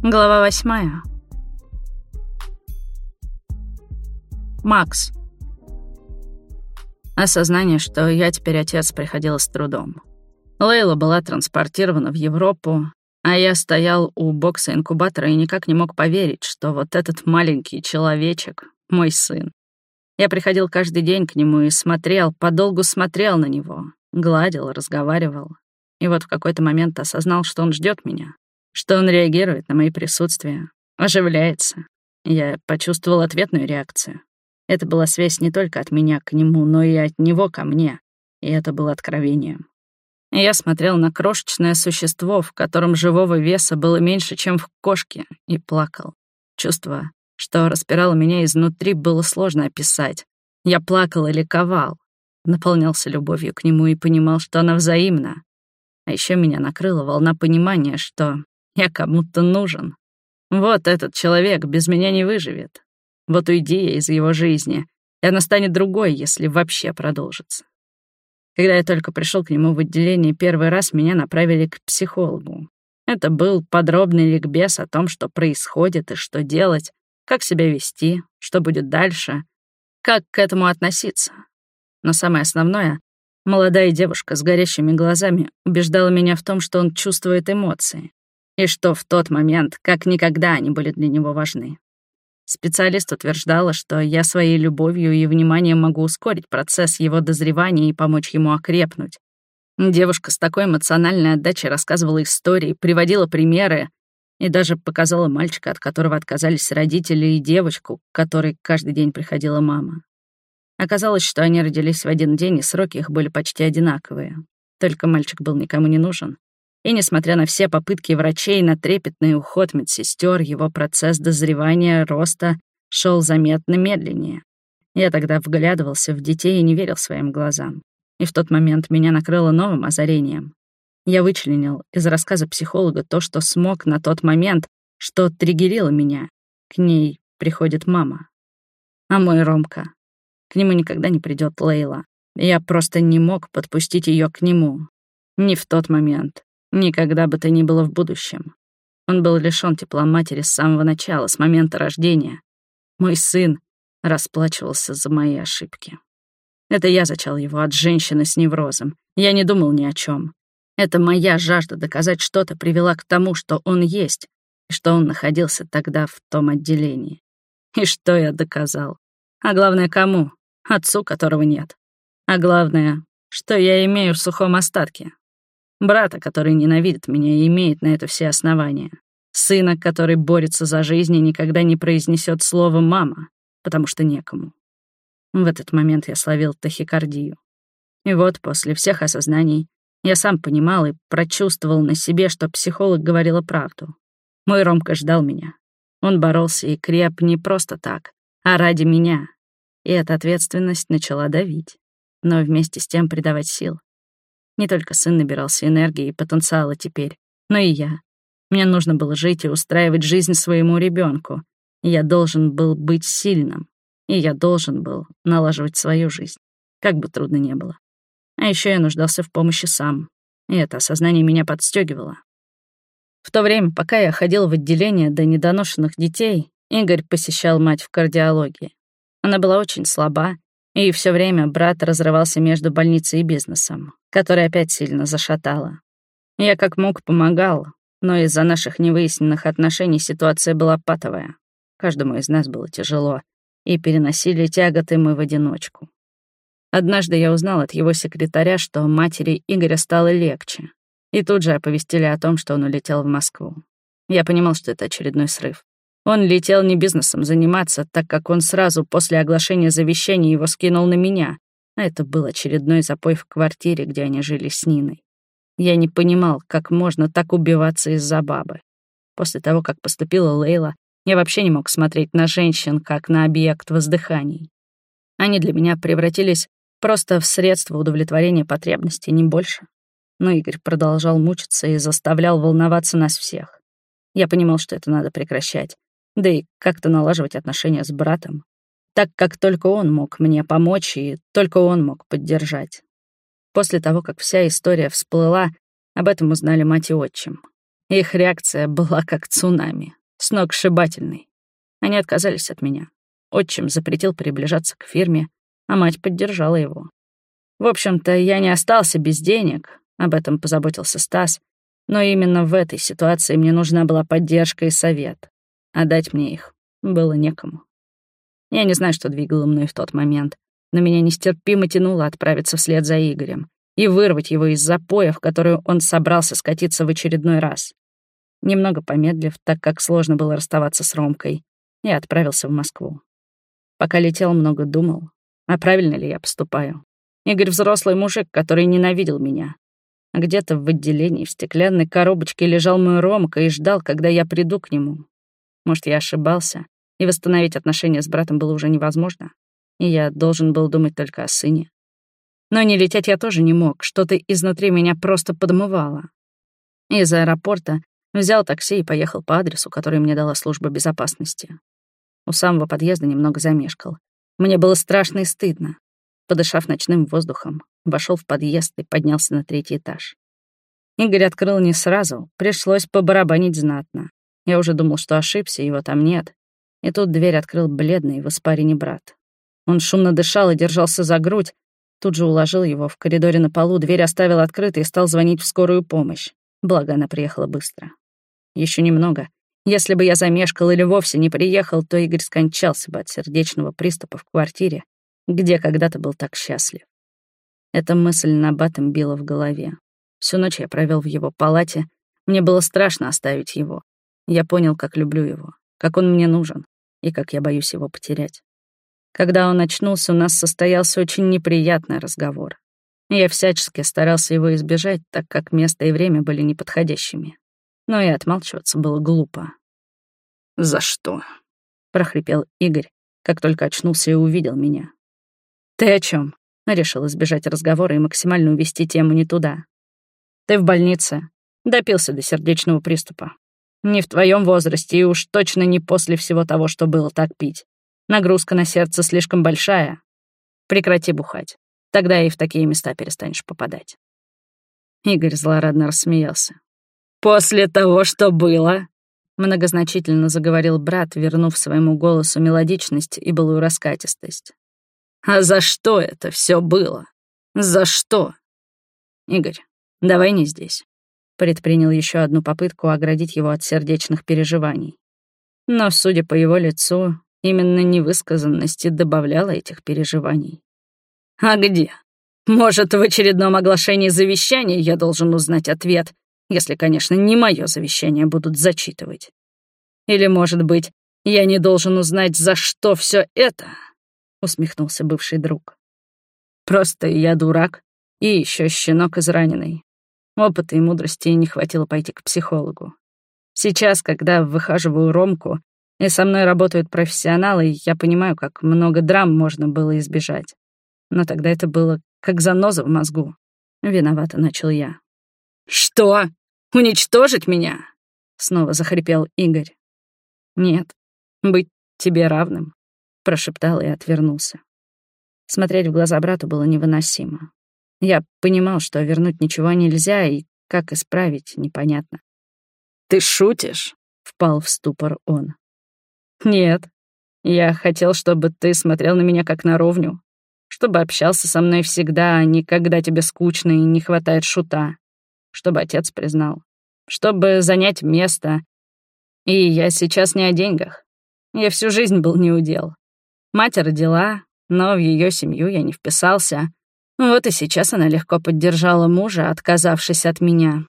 Глава восьмая. Макс. Осознание, что я теперь отец, приходило с трудом. Лейла была транспортирована в Европу, а я стоял у бокса инкубатора и никак не мог поверить, что вот этот маленький человечек — мой сын. Я приходил каждый день к нему и смотрел, подолгу смотрел на него, гладил, разговаривал. И вот в какой-то момент осознал, что он ждет меня, что он реагирует на мои присутствия, оживляется. Я почувствовал ответную реакцию. Это была связь не только от меня к нему, но и от него ко мне. И это было откровением. Я смотрел на крошечное существо, в котором живого веса было меньше, чем в кошке, и плакал. Чувство, что распирало меня изнутри, было сложно описать. Я плакал и ликовал, наполнялся любовью к нему и понимал, что она взаимна. А еще меня накрыла волна понимания, что я кому-то нужен. Вот этот человек без меня не выживет. Вот уйди я из его жизни, и она станет другой, если вообще продолжится. Когда я только пришел к нему в отделение, первый раз меня направили к психологу. Это был подробный ликбез о том, что происходит и что делать, как себя вести, что будет дальше, как к этому относиться. Но самое основное, молодая девушка с горящими глазами убеждала меня в том, что он чувствует эмоции и что в тот момент как никогда они были для него важны. Специалист утверждала, что я своей любовью и вниманием могу ускорить процесс его дозревания и помочь ему окрепнуть. Девушка с такой эмоциональной отдачей рассказывала истории, приводила примеры и даже показала мальчика, от которого отказались родители, и девочку, к которой каждый день приходила мама. Оказалось, что они родились в один день, и сроки их были почти одинаковые. Только мальчик был никому не нужен. И несмотря на все попытки врачей на трепетный уход медсестер, его процесс дозревания, роста шел заметно медленнее. Я тогда вглядывался в детей и не верил своим глазам. И в тот момент меня накрыло новым озарением. Я вычленил из рассказа психолога то, что смог на тот момент, что триггерило меня. К ней приходит мама. А мой Ромка. К нему никогда не придет Лейла. Я просто не мог подпустить ее к нему. Не в тот момент. Никогда бы то ни было в будущем. Он был лишён тепла матери с самого начала, с момента рождения. Мой сын расплачивался за мои ошибки. Это я зачал его от женщины с неврозом. Я не думал ни о чем. Это моя жажда доказать что-то привела к тому, что он есть, и что он находился тогда в том отделении. И что я доказал? А главное, кому? Отцу, которого нет. А главное, что я имею в сухом остатке. Брата, который ненавидит меня и имеет на это все основания. Сына, который борется за жизнь и никогда не произнесет слово «мама», потому что некому. В этот момент я словил тахикардию. И вот после всех осознаний я сам понимал и прочувствовал на себе, что психолог говорила правду. Мой Ромка ждал меня. Он боролся и креп не просто так, а ради меня. И эта ответственность начала давить, но вместе с тем придавать сил. Не только сын набирался энергии и потенциала теперь, но и я. Мне нужно было жить и устраивать жизнь своему ребенку. Я должен был быть сильным, и я должен был налаживать свою жизнь, как бы трудно ни было. А еще я нуждался в помощи сам, и это осознание меня подстегивало. В то время, пока я ходил в отделение до недоношенных детей, Игорь посещал мать в кардиологии. Она была очень слаба, и все время брат разрывался между больницей и бизнесом которая опять сильно зашатала. Я как мог помогал, но из-за наших невыясненных отношений ситуация была патовая. Каждому из нас было тяжело, и переносили тяготы мы в одиночку. Однажды я узнал от его секретаря, что матери Игоря стало легче, и тут же оповестили о том, что он улетел в Москву. Я понимал, что это очередной срыв. Он летел не бизнесом заниматься, так как он сразу после оглашения завещания его скинул на меня, а это был очередной запой в квартире, где они жили с Ниной. Я не понимал, как можно так убиваться из-за бабы. После того, как поступила Лейла, я вообще не мог смотреть на женщин, как на объект воздыханий. Они для меня превратились просто в средство удовлетворения потребностей, не больше. Но Игорь продолжал мучиться и заставлял волноваться нас всех. Я понимал, что это надо прекращать, да и как-то налаживать отношения с братом, так как только он мог мне помочь и только он мог поддержать. После того, как вся история всплыла, об этом узнали мать и отчим. Их реакция была как цунами, сногсшибательной. Они отказались от меня. Отчим запретил приближаться к фирме, а мать поддержала его. В общем-то, я не остался без денег, об этом позаботился Стас, но именно в этой ситуации мне нужна была поддержка и совет, а дать мне их было некому. Я не знаю, что двигало мной в тот момент, но меня нестерпимо тянуло отправиться вслед за Игорем и вырвать его из запоя, в который он собрался скатиться в очередной раз. Немного помедлив, так как сложно было расставаться с Ромкой, я отправился в Москву. Пока летел, много думал, а правильно ли я поступаю. Игорь — взрослый мужик, который ненавидел меня. Где-то в отделении в стеклянной коробочке лежал мой Ромка и ждал, когда я приду к нему. Может, я ошибался, и восстановить отношения с братом было уже невозможно, и я должен был думать только о сыне. Но не лететь я тоже не мог, что-то изнутри меня просто подмывало. Из аэропорта взял такси и поехал по адресу, который мне дала служба безопасности. У самого подъезда немного замешкал. Мне было страшно и стыдно. Подышав ночным воздухом, вошел в подъезд и поднялся на третий этаж. Игорь открыл не сразу, пришлось побарабанить знатно. Я уже думал, что ошибся, его там нет. И тут дверь открыл бледный в испарине брат. Он шумно дышал и держался за грудь, тут же уложил его в коридоре на полу, дверь оставил открытой и стал звонить в скорую помощь. Благо, она приехала быстро. Еще немного, если бы я замешкал или вовсе не приехал, то Игорь скончался бы от сердечного приступа в квартире, где когда-то был так счастлив. Эта мысль набатом била в голове. Всю ночь я провел в его палате. Мне было страшно оставить его. Я понял, как люблю его, как он мне нужен и как я боюсь его потерять. Когда он очнулся, у нас состоялся очень неприятный разговор. Я всячески старался его избежать, так как место и время были неподходящими. Но и отмалчиваться было глупо. «За что?» — прохрипел Игорь, как только очнулся и увидел меня. «Ты о чем? решил избежать разговора и максимально увести тему не туда. «Ты в больнице. Допился до сердечного приступа. Не в твоем возрасте и уж точно не после всего того, что было так пить. Нагрузка на сердце слишком большая. Прекрати бухать. Тогда и в такие места перестанешь попадать». Игорь злорадно рассмеялся. «После того, что было?» Многозначительно заговорил брат, вернув своему голосу мелодичность и былую раскатистость. «А за что это все было? За что?» «Игорь, давай не здесь», — предпринял еще одну попытку оградить его от сердечных переживаний. Но, судя по его лицу, именно невысказанность добавляла этих переживаний. «А где? Может, в очередном оглашении завещания я должен узнать ответ, если, конечно, не мое завещание будут зачитывать. Или, может быть, я не должен узнать, за что все это? Усмехнулся бывший друг. Просто я дурак и еще щенок израненный. Опыта и мудрости не хватило пойти к психологу. Сейчас, когда выхаживаю Ромку, и со мной работают профессионалы, я понимаю, как много драм можно было избежать. Но тогда это было как заноза в мозгу. Виновато начал я. «Что? Уничтожить меня?» Снова захрипел Игорь. «Нет, быть тебе равным», — прошептал и отвернулся. Смотреть в глаза брату было невыносимо. Я понимал, что вернуть ничего нельзя, и как исправить, непонятно. «Ты шутишь?» — впал в ступор он. «Нет, я хотел, чтобы ты смотрел на меня как на ровню, чтобы общался со мной всегда, а не когда тебе скучно и не хватает шута чтобы отец признал, чтобы занять место. И я сейчас не о деньгах. Я всю жизнь был неудел. Мать родила, но в ее семью я не вписался. Вот и сейчас она легко поддержала мужа, отказавшись от меня.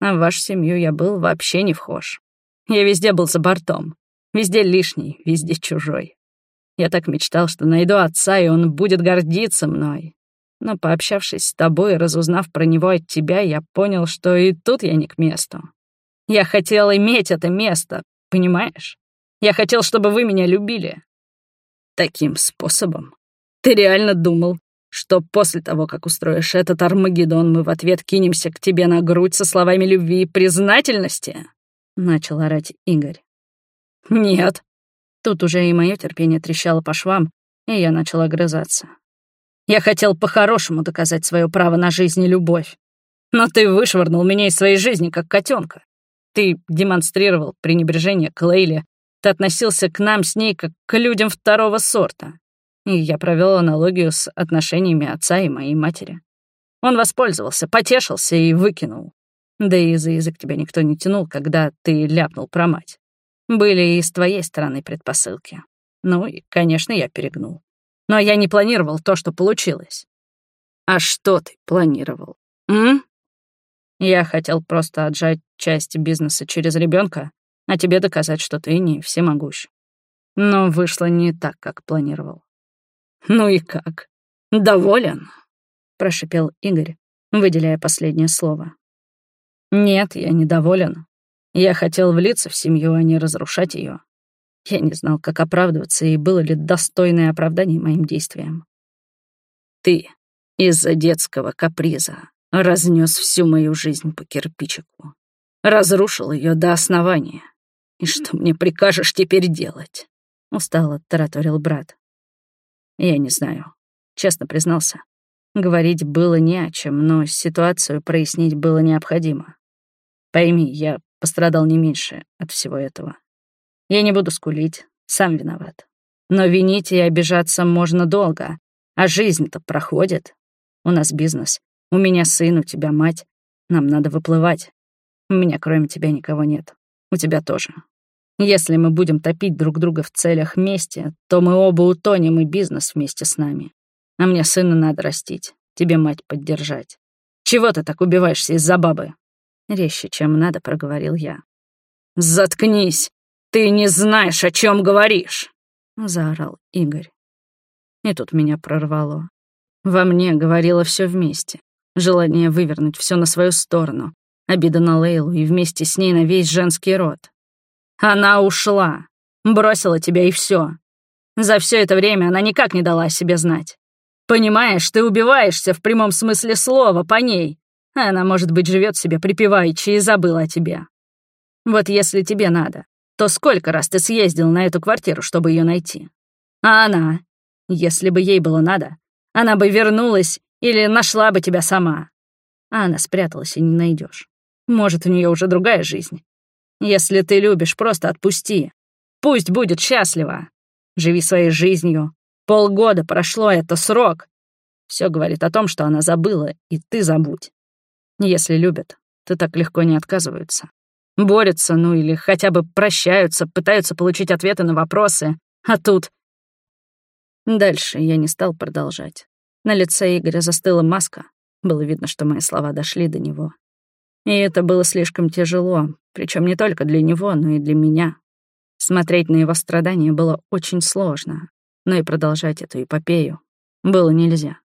А в вашу семью я был вообще не вхож. Я везде был за бортом. Везде лишний, везде чужой. Я так мечтал, что найду отца, и он будет гордиться мной. Но пообщавшись с тобой и разузнав про него от тебя, я понял, что и тут я не к месту. Я хотел иметь это место, понимаешь? Я хотел, чтобы вы меня любили. Таким способом. Ты реально думал, что после того, как устроишь этот Армагеддон, мы в ответ кинемся к тебе на грудь со словами любви и признательности?» Начал орать Игорь. «Нет». Тут уже и мое терпение трещало по швам, и я начал огрызаться. Я хотел по-хорошему доказать свое право на жизнь и любовь. Но ты вышвырнул меня из своей жизни, как котенка. Ты демонстрировал пренебрежение к Лейле. Ты относился к нам с ней как к людям второго сорта. И я провел аналогию с отношениями отца и моей матери. Он воспользовался, потешился и выкинул. Да и за язык тебя никто не тянул, когда ты ляпнул про мать. Были и с твоей стороны предпосылки. Ну и, конечно, я перегнул. Но я не планировал то, что получилось. А что ты планировал? М? Я хотел просто отжать часть бизнеса через ребенка, а тебе доказать, что ты не всемогущ. Но вышло не так, как планировал. Ну и как? Доволен? Прошипел Игорь, выделяя последнее слово. Нет, я недоволен. Я хотел влиться в семью, а не разрушать ее. Я не знал, как оправдываться и было ли достойное оправдание моим действиям. Ты из-за детского каприза разнес всю мою жизнь по кирпичику. Разрушил ее до основания. И что мне прикажешь теперь делать? Устало тараторил брат. Я не знаю. Честно признался. Говорить было не о чем, но ситуацию прояснить было необходимо. Пойми, я пострадал не меньше от всего этого. Я не буду скулить, сам виноват. Но винить и обижаться можно долго, а жизнь-то проходит. У нас бизнес, у меня сын, у тебя мать. Нам надо выплывать. У меня кроме тебя никого нет. У тебя тоже. Если мы будем топить друг друга в целях мести, то мы оба утонем и бизнес вместе с нами. А мне сына надо растить, тебе мать поддержать. Чего ты так убиваешься из-за бабы?» Резче, чем надо, проговорил я. «Заткнись! Ты не знаешь, о чем говоришь!» — заорал Игорь. И тут меня прорвало. Во мне говорило все вместе. Желание вывернуть все на свою сторону. Обида на Лейлу и вместе с ней на весь женский род. Она ушла. Бросила тебя и все. За все это время она никак не дала о себе знать. Понимаешь, ты убиваешься в прямом смысле слова по ней. Она, может быть, живет себе припеваючи и забыла о тебе. Вот если тебе надо, то сколько раз ты съездил на эту квартиру, чтобы ее найти? А она, если бы ей было надо, она бы вернулась или нашла бы тебя сама. А она спряталась и не найдешь. Может, у нее уже другая жизнь. Если ты любишь, просто отпусти. Пусть будет счастлива. Живи своей жизнью. Полгода прошло, это срок. Все говорит о том, что она забыла, и ты забудь. Если любят, то так легко не отказываются. Борются, ну или хотя бы прощаются, пытаются получить ответы на вопросы. А тут... Дальше я не стал продолжать. На лице Игоря застыла маска. Было видно, что мои слова дошли до него. И это было слишком тяжело, причем не только для него, но и для меня. Смотреть на его страдания было очень сложно, но и продолжать эту эпопею было нельзя.